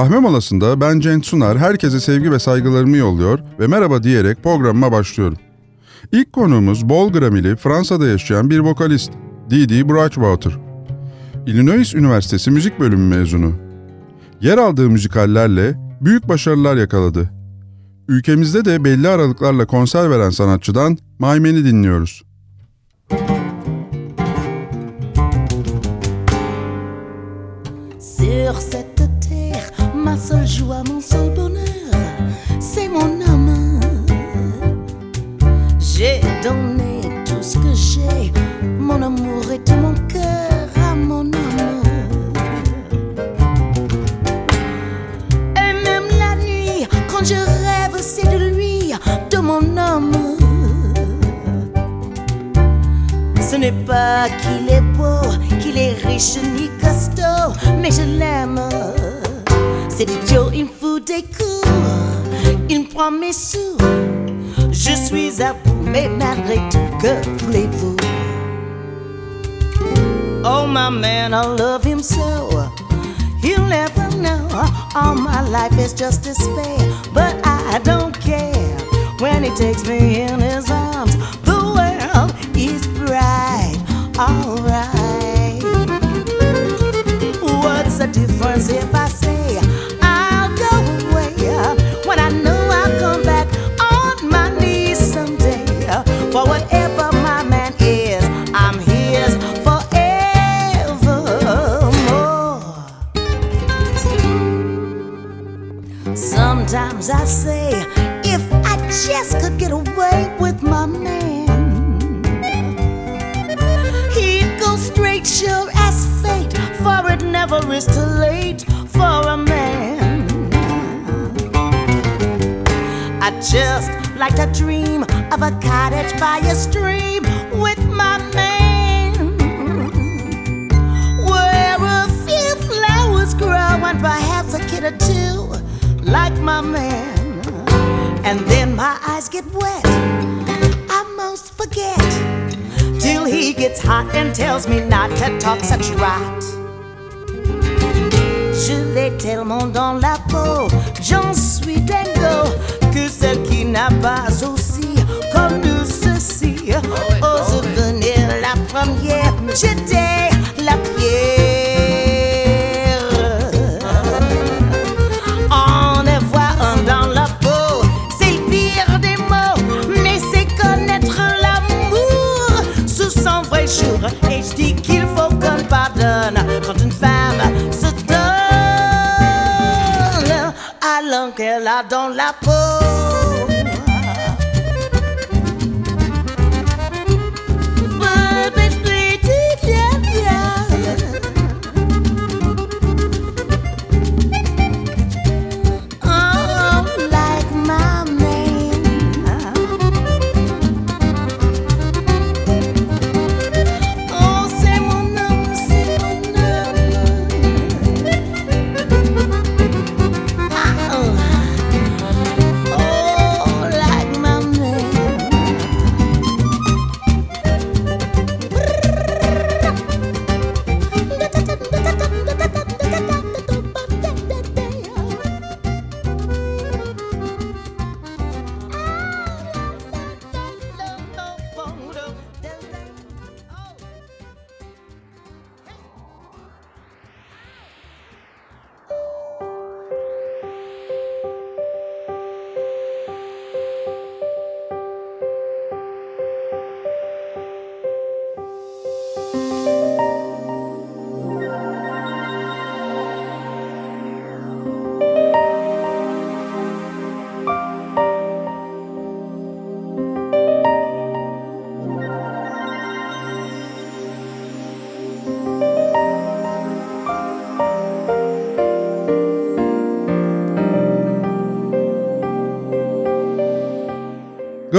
Kahve molasında ben Cenk Sunar herkese sevgi ve saygılarımı yolluyor ve merhaba diyerek programıma başlıyorum. İlk konuğumuz Bol Gramili Fransa'da yaşayan bir vokalist Didi Bruchwater. Illinois Üniversitesi Müzik Bölümü mezunu. Yer aldığı müzikallerle büyük başarılar yakaladı. Ülkemizde de belli aralıklarla konser veren sanatçıdan Maymen'i dinliyoruz. Mon cœur à mon âme. Et même la nuit, quand je rêve, c'est de lui, de mon âme. Ce n'est pas qu'il est beau, qu'il est riche ni costaud, mais je l'aime. C'est idiot, il me fout des coups, il me prend mes sous. Je suis à vous, mais malgré tout, que voulez-vous? Oh, my man, I love him so. He'll never know. All my life is just despair, but I don't care when he takes me in his arms. The world is bright, alright. What's the difference it never is too late for a man. I just like to dream of a cottage by a stream with my man, where a few flowers grow and perhaps a kid or two like my man. And then my eyes get wet, I most forget till he gets hot and tells me not to talk such rot. Tellement dans la peau, j'en suis dingo, que celle qui n'a pas aussi connu ceci. Ah Ose ah venir la première, jeter dans la peau.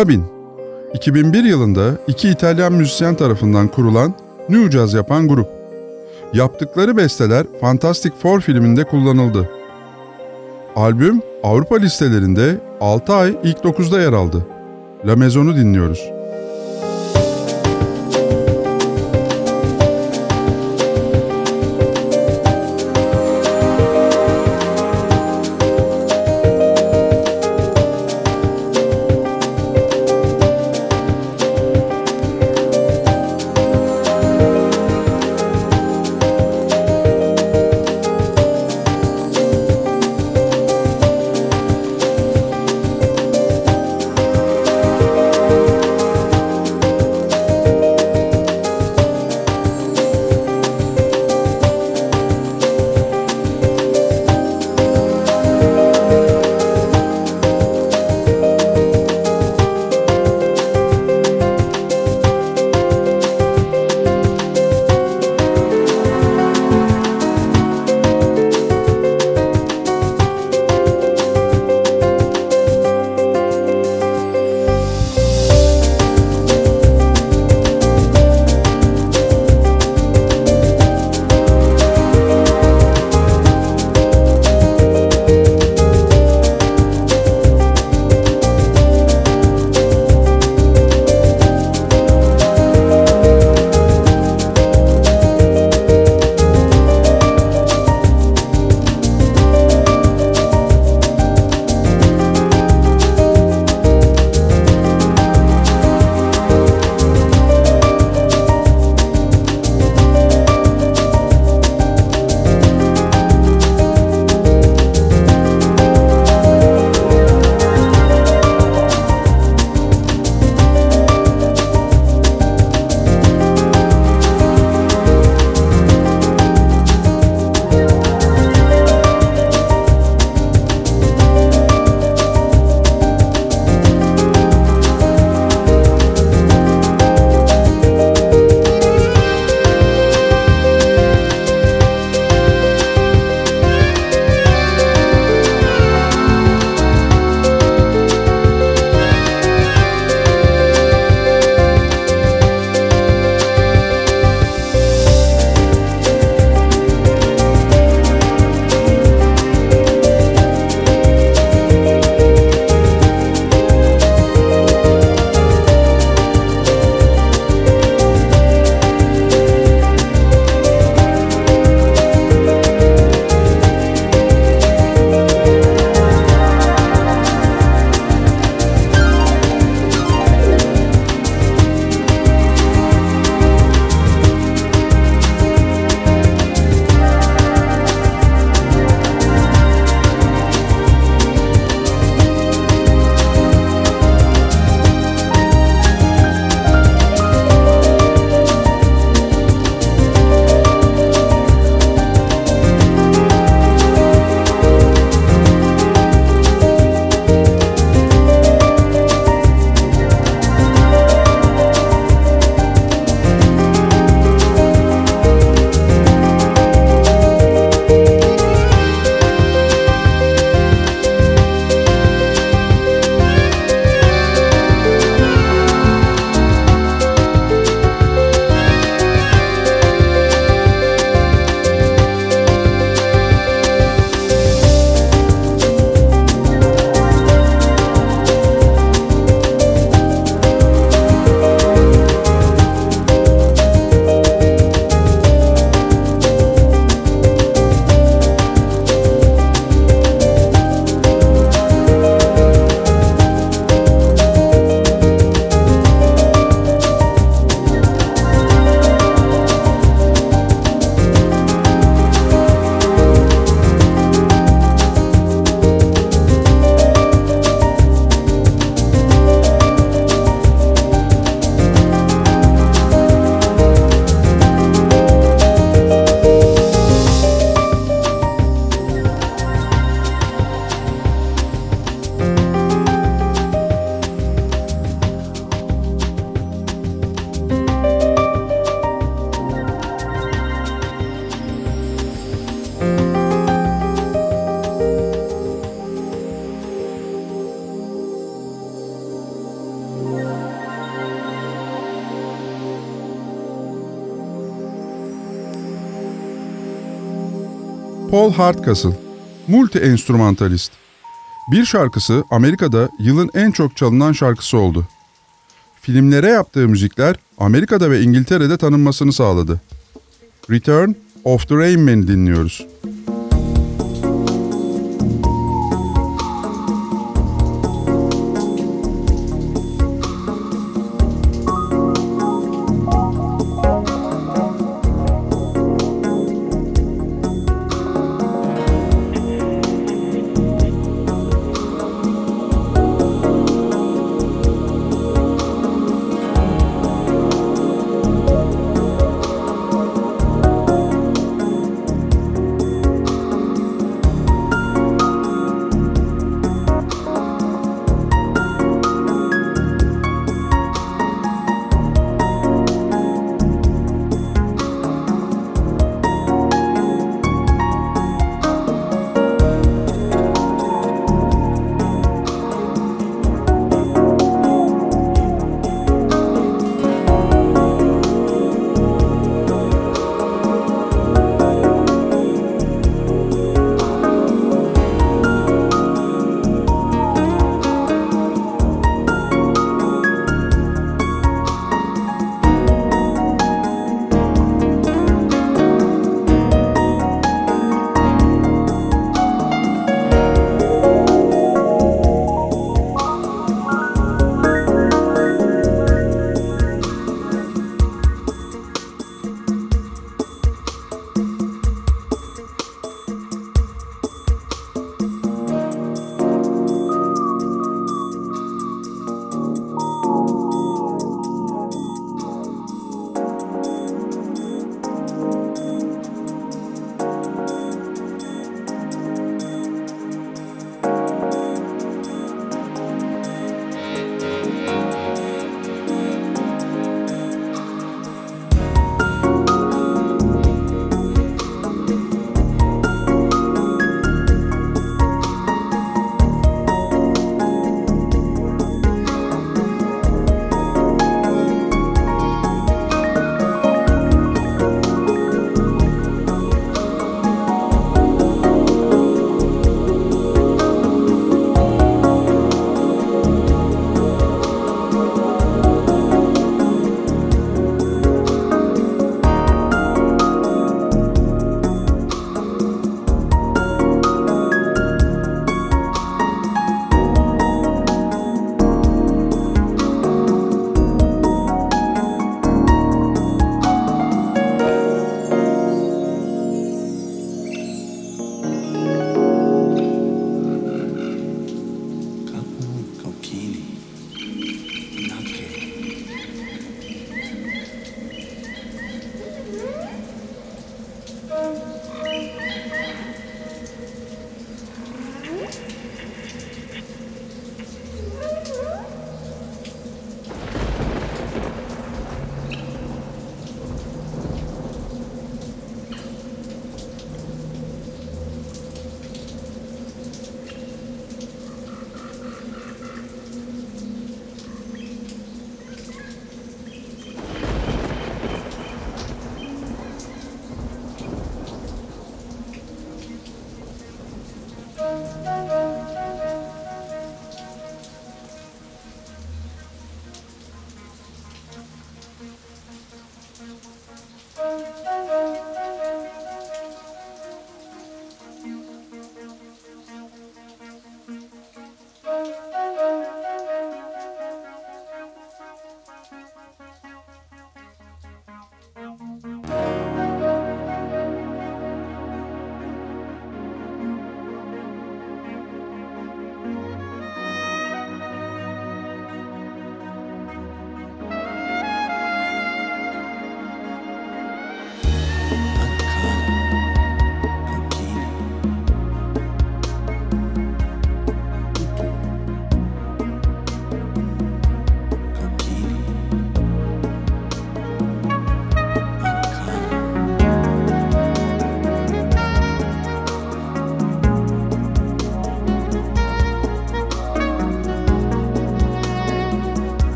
Gabin 2001 yılında iki İtalyan müzisyen tarafından kurulan New Jazz yapan grup. Yaptıkları besteler Fantastic Four filminde kullanıldı. Albüm Avrupa listelerinde 6 ay ilk 9'da yer aldı. La Maison'u dinliyoruz. Hardcastle, multi-enstrümantalist. Bir şarkısı Amerika'da yılın en çok çalınan şarkısı oldu. Filmlere yaptığı müzikler Amerika'da ve İngiltere'de tanınmasını sağladı. Return of the Rain Man'i dinliyoruz.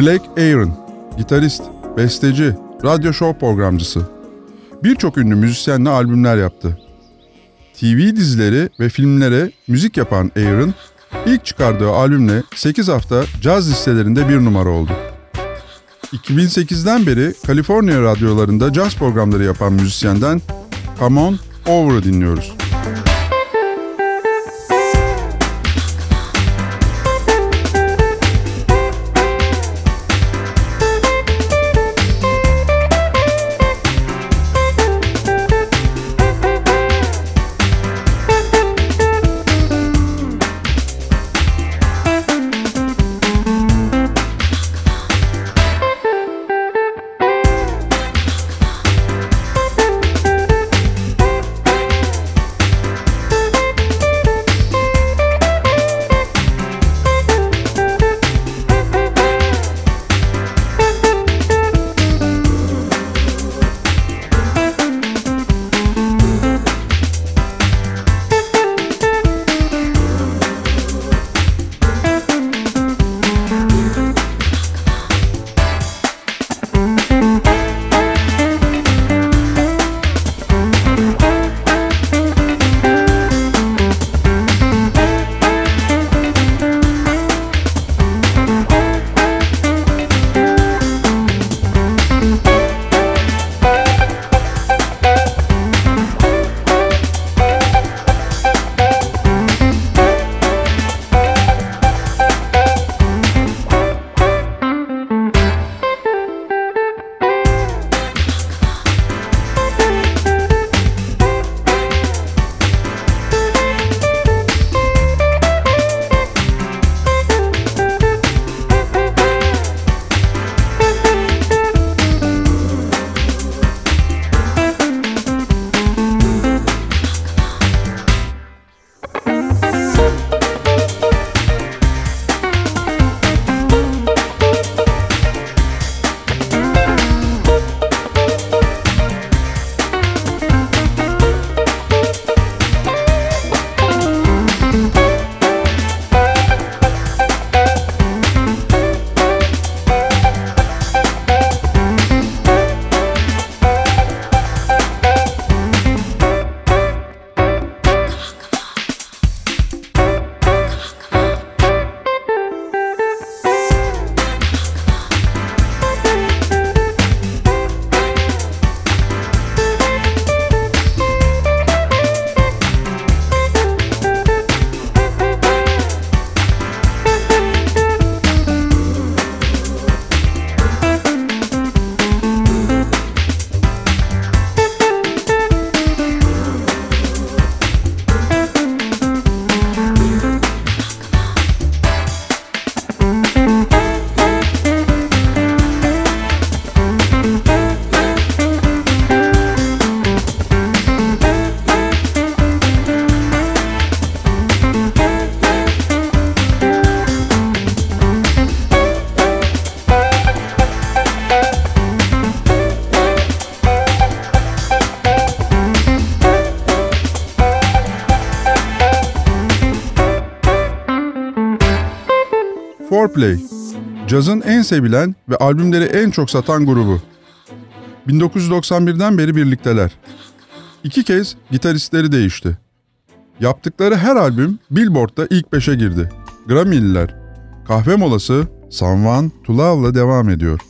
Black Aaron, gitarist, besteci, radyo show programcısı. Birçok ünlü müzisyenle albümler yaptı. TV dizileri ve filmlere müzik yapan Aaron, ilk çıkardığı albümle 8 hafta caz listelerinde bir numara oldu. 2008'den beri Kaliforniya radyolarında caz programları yapan müzisyenden Come On Over'ı dinliyoruz. Foreplay, cazın en sevilen ve albümleri en çok satan grubu. 1991'den beri birlikteler. İki kez gitaristleri değişti. Yaptıkları her albüm Billboard'da ilk beşe girdi. Grammy'liler. Kahve molası Sanvan Tulav'la devam ediyor.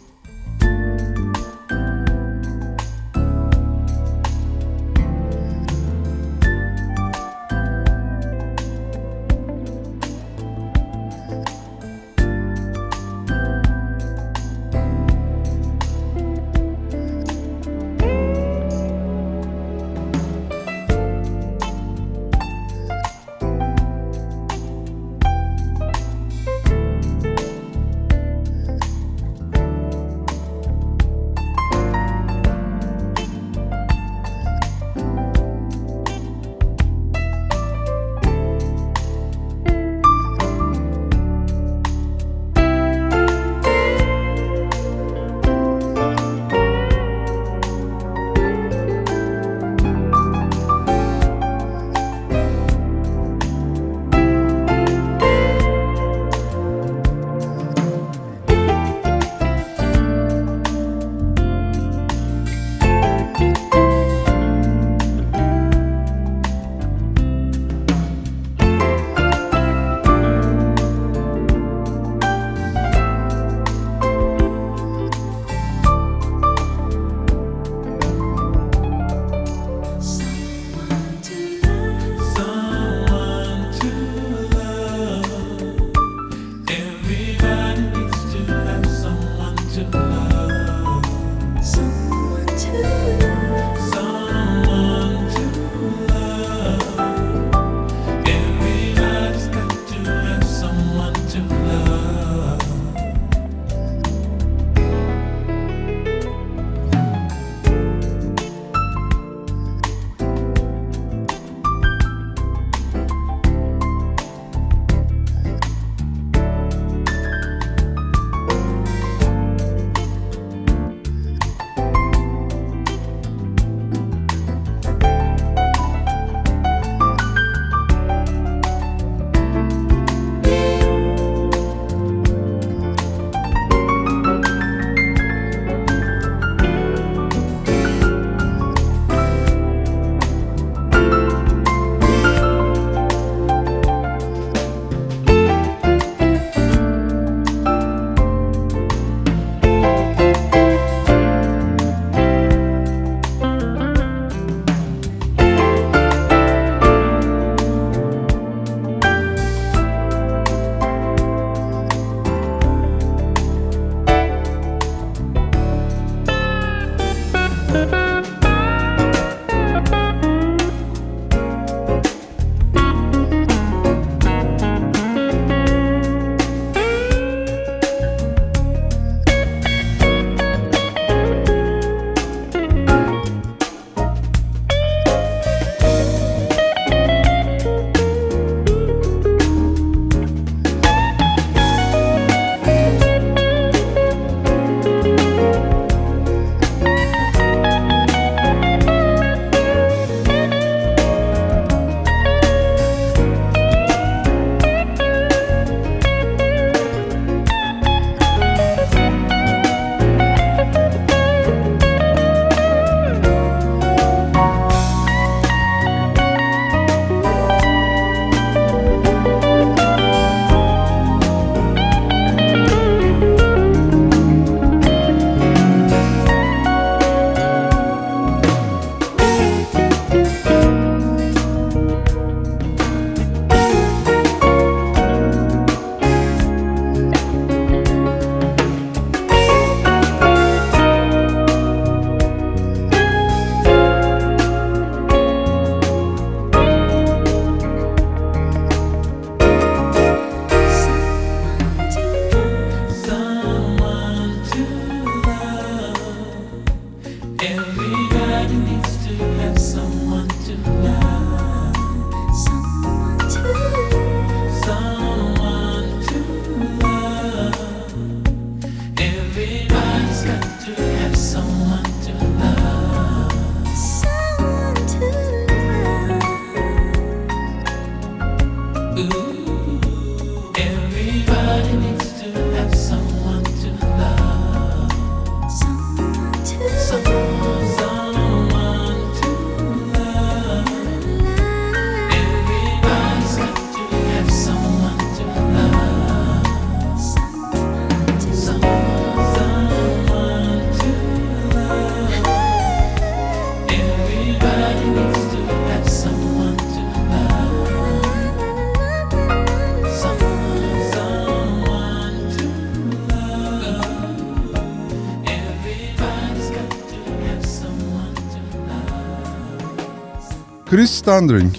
Chris Standring,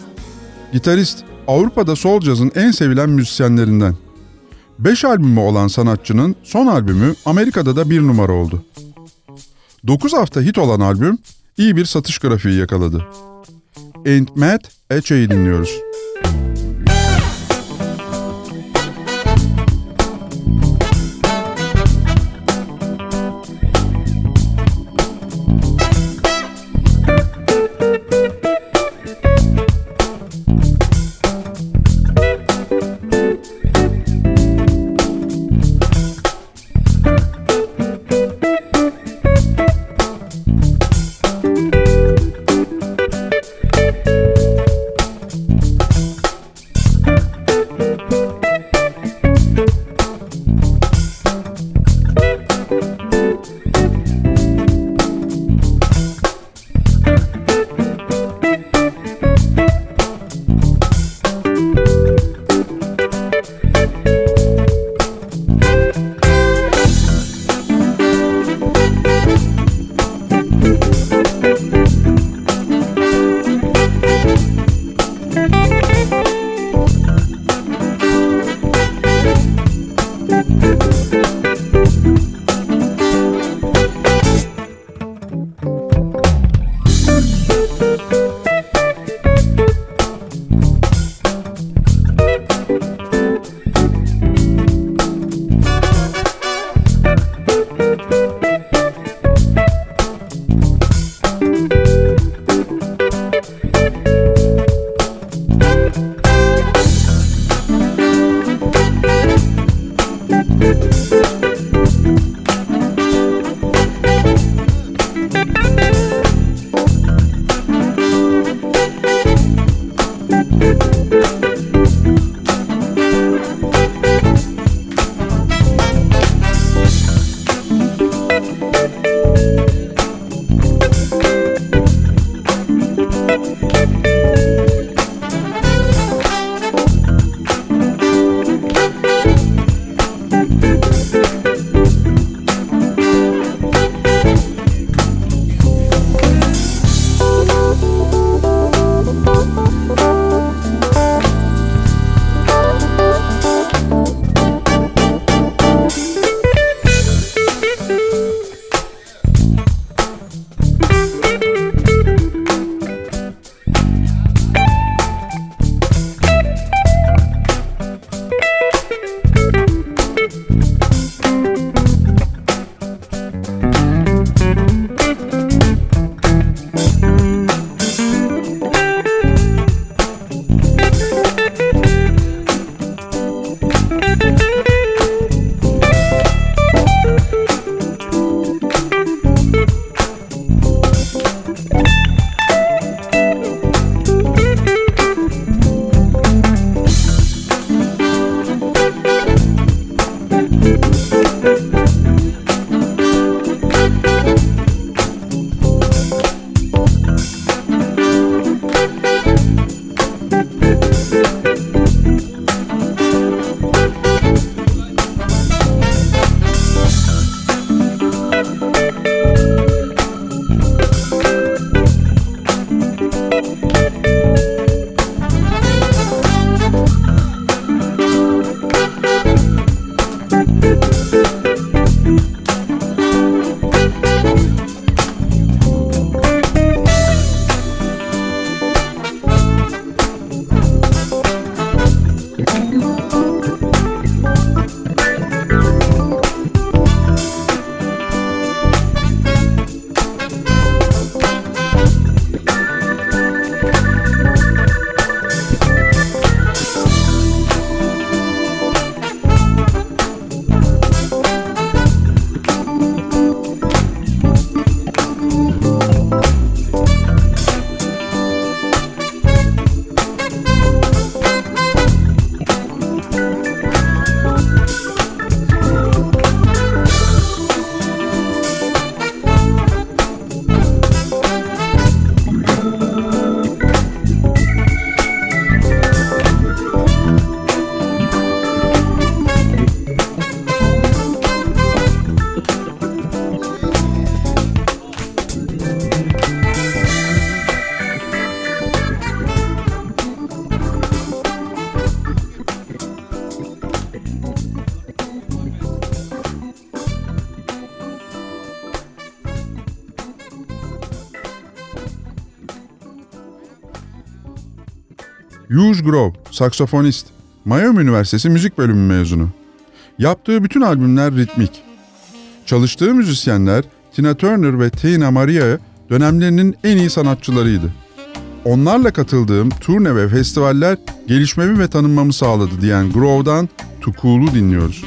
gitarist, Avrupa'da sol cazın en sevilen müzisyenlerinden. Beş albümü olan sanatçının son albümü Amerika'da da bir numara oldu. 9 hafta hit olan albüm iyi bir satış grafiği yakaladı. Ain't Mad, Eche'yi dinliyoruz. Hugh Grove, saksafonist. Miami Üniversitesi Müzik Bölümü mezunu. Yaptığı bütün albümler ritmik. Çalıştığı müzisyenler Tina Turner ve Tina Maria dönemlerinin en iyi sanatçılarıydı. Onlarla katıldığım turne ve festivaller gelişmemi ve tanınmamı sağladı diyen Grove'dan Cool'u dinliyoruz.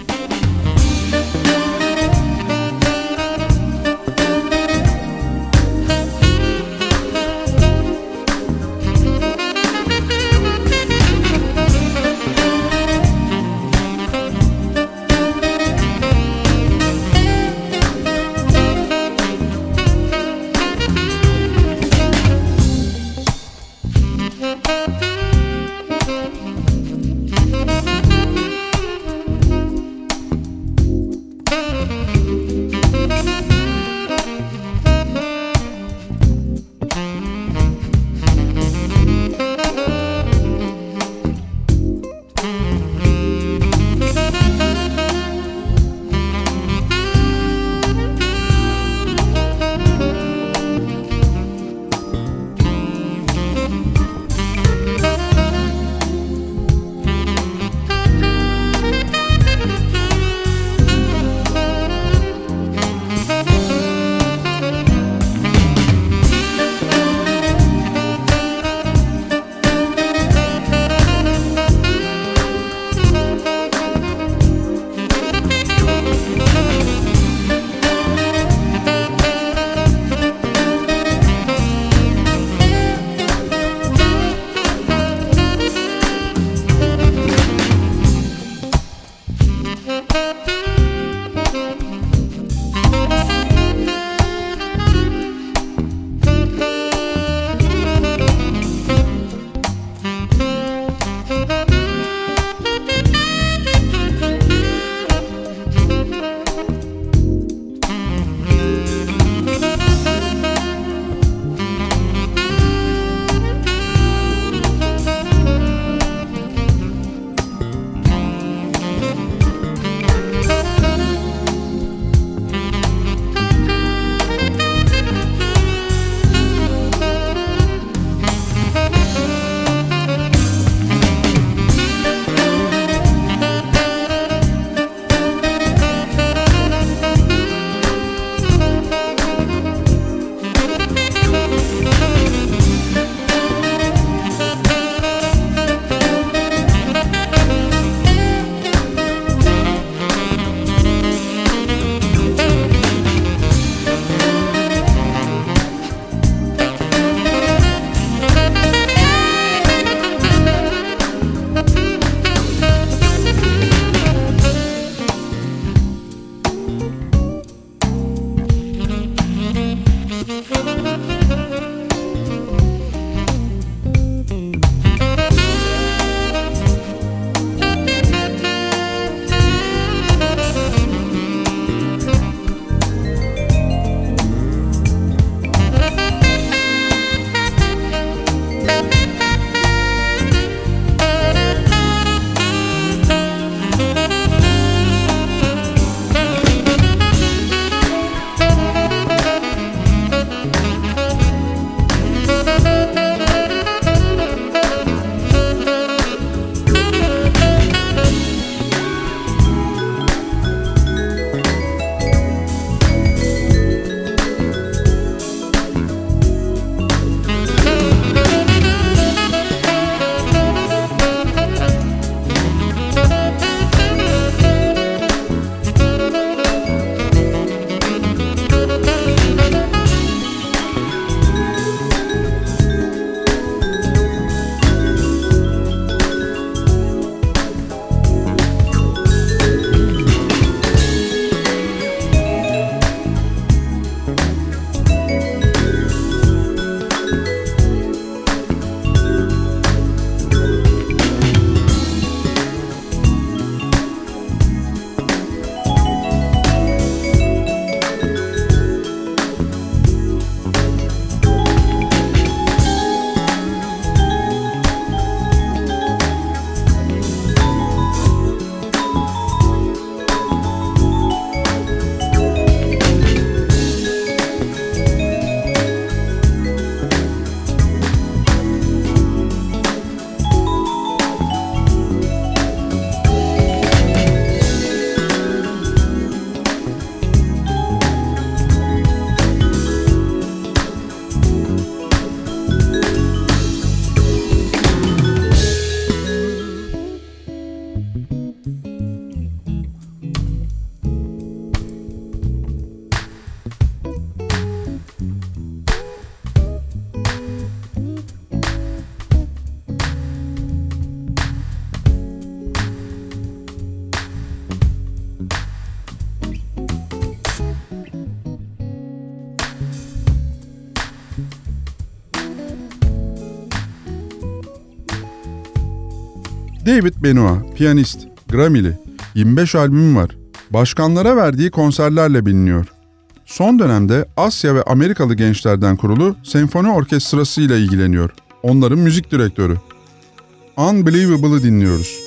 David Benoit, piyanist, Grammy'li, 25 albüm var. Başkanlara verdiği konserlerle biliniyor. Son dönemde Asya ve Amerikalı gençlerden kurulu senfoni orkestrası ile ilgileniyor. Onların müzik direktörü. Unbelievable'ı dinliyoruz.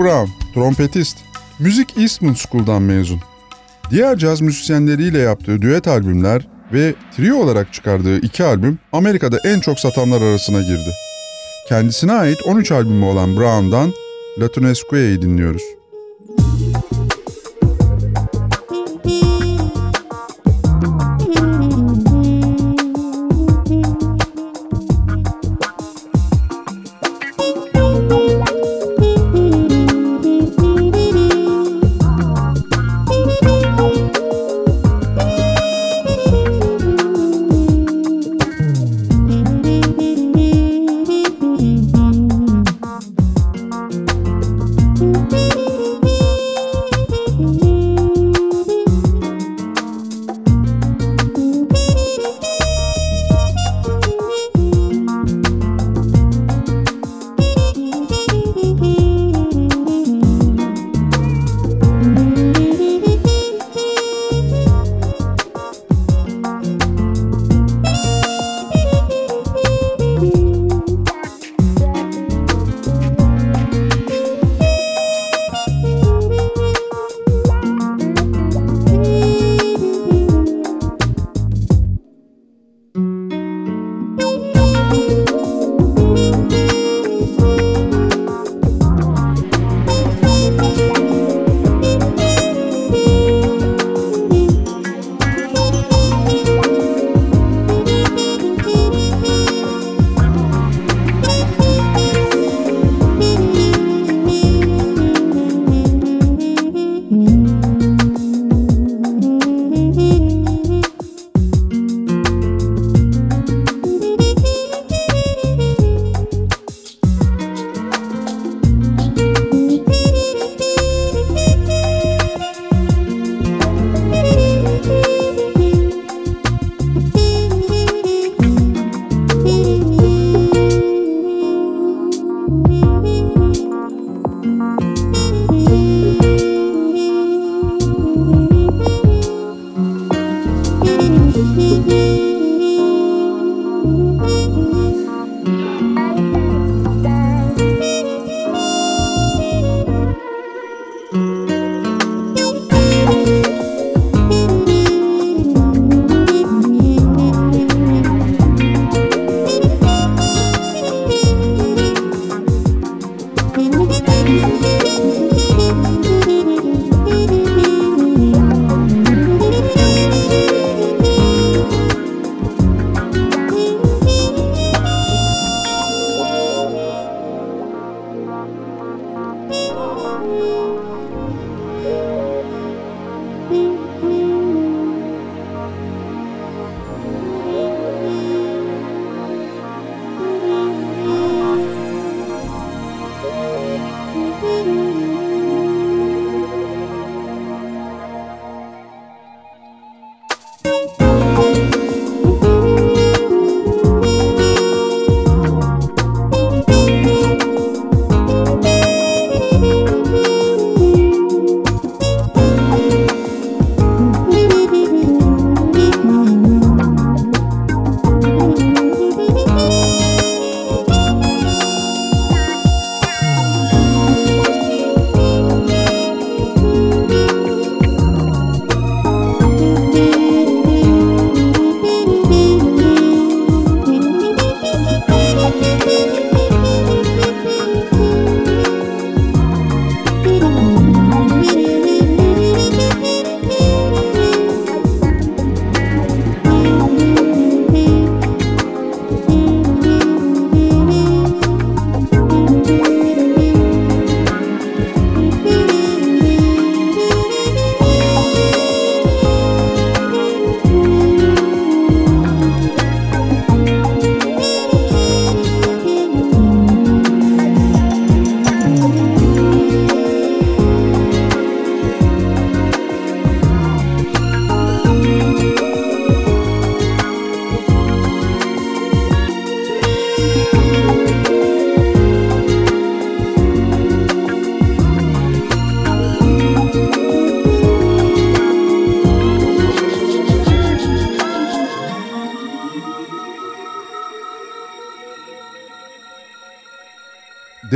Brown, trompetist. Müzik Eastman School'dan mezun. Diğer caz müzisyenleriyle yaptığı düet albümler ve trio olarak çıkardığı iki albüm Amerika'da en çok satanlar arasına girdi. Kendisine ait 13 albümü olan Brown'dan La Tunesque'yi dinliyoruz.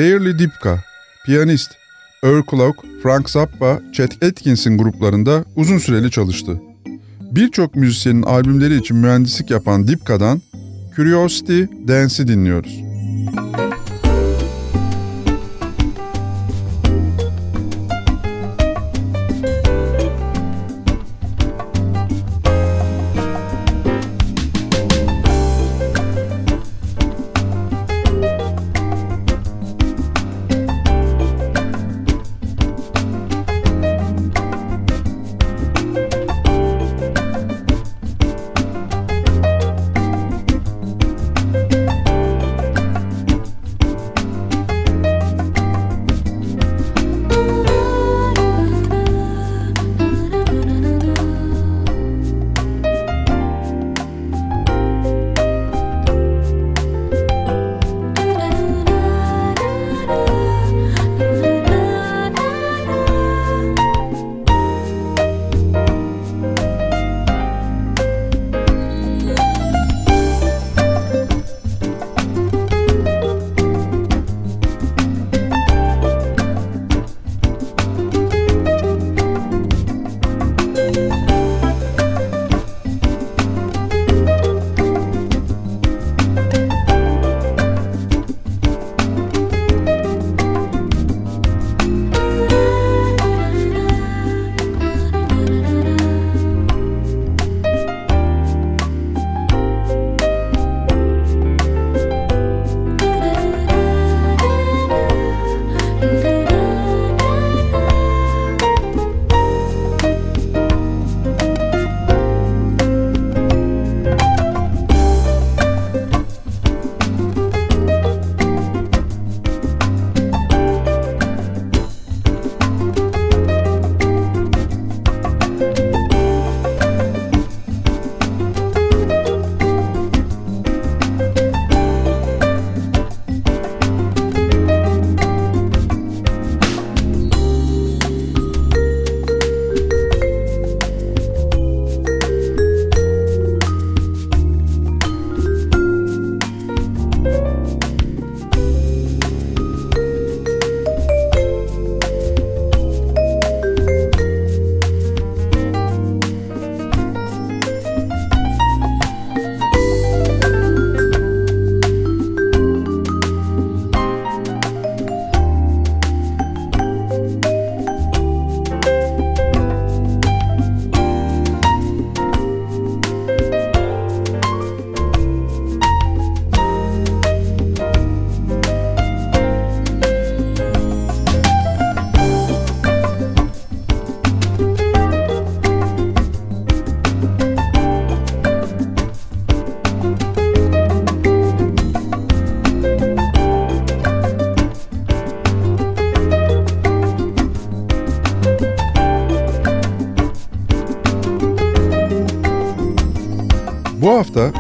Dearly Dipka, piyanist, Earl Frank Zappa, Chet Atkins'in gruplarında uzun süreli çalıştı. Birçok müzisyenin albümleri için mühendislik yapan Dipka'dan Curiosity Dance'i dinliyoruz. Bu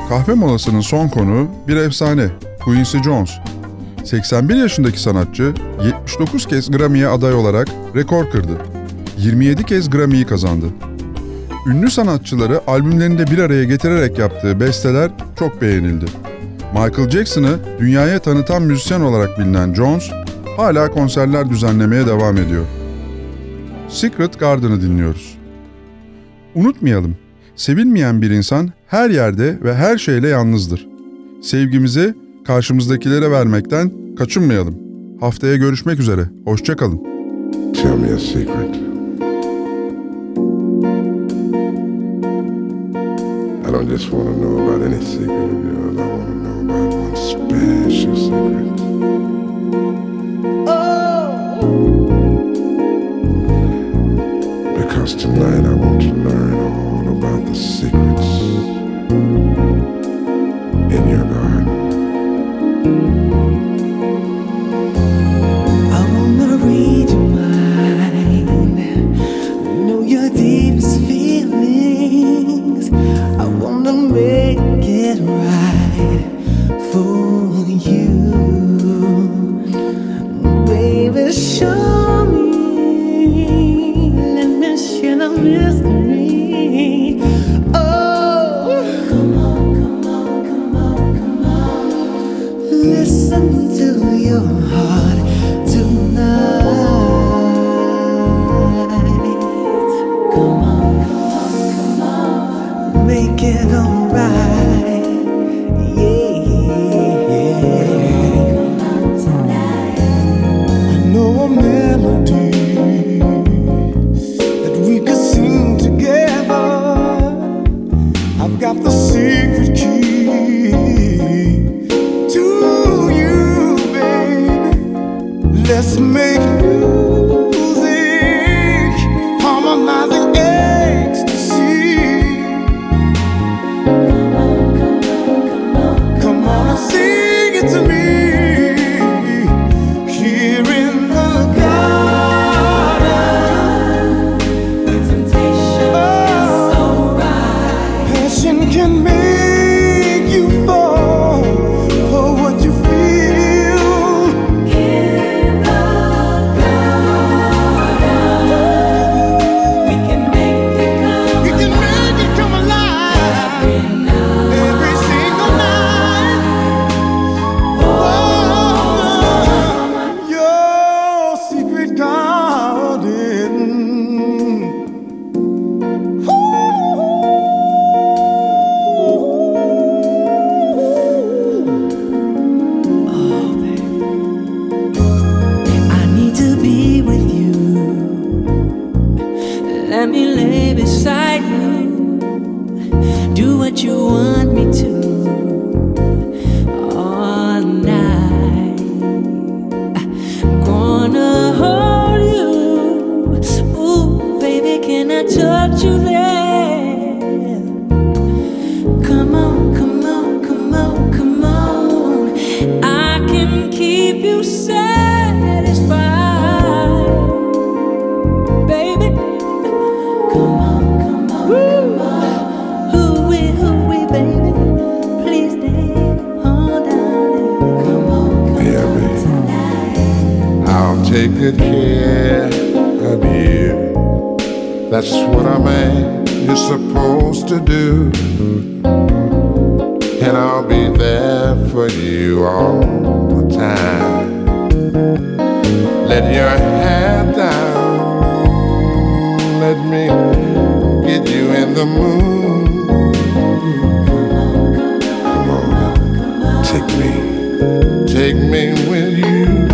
kahve molasının son konuğu bir efsane Quincy Jones. 81 yaşındaki sanatçı 79 kez Grammy'ye aday olarak rekor kırdı. 27 kez Grammy'yi kazandı. Ünlü sanatçıları albümlerinde bir araya getirerek yaptığı besteler çok beğenildi. Michael Jackson'ı dünyaya tanıtan müzisyen olarak bilinen Jones, hala konserler düzenlemeye devam ediyor. Secret Garden'ı dinliyoruz. Unutmayalım, sevilmeyen bir insan her yerde ve her şeyle yalnızdır. Sevgimizi karşımızdakilere vermekten kaçınmayalım. Haftaya görüşmek üzere. Hoşçakalın. Tell me a secret. I don't just want to know about any secret of yours. I want to know about one special secret. Because tonight I want to learn all about the secrets in your take good care of you. That's what a man is supposed to do. And I'll be there for you all the time. Let your hair down. Let me get you in the mood. Come on, take me, take me with you.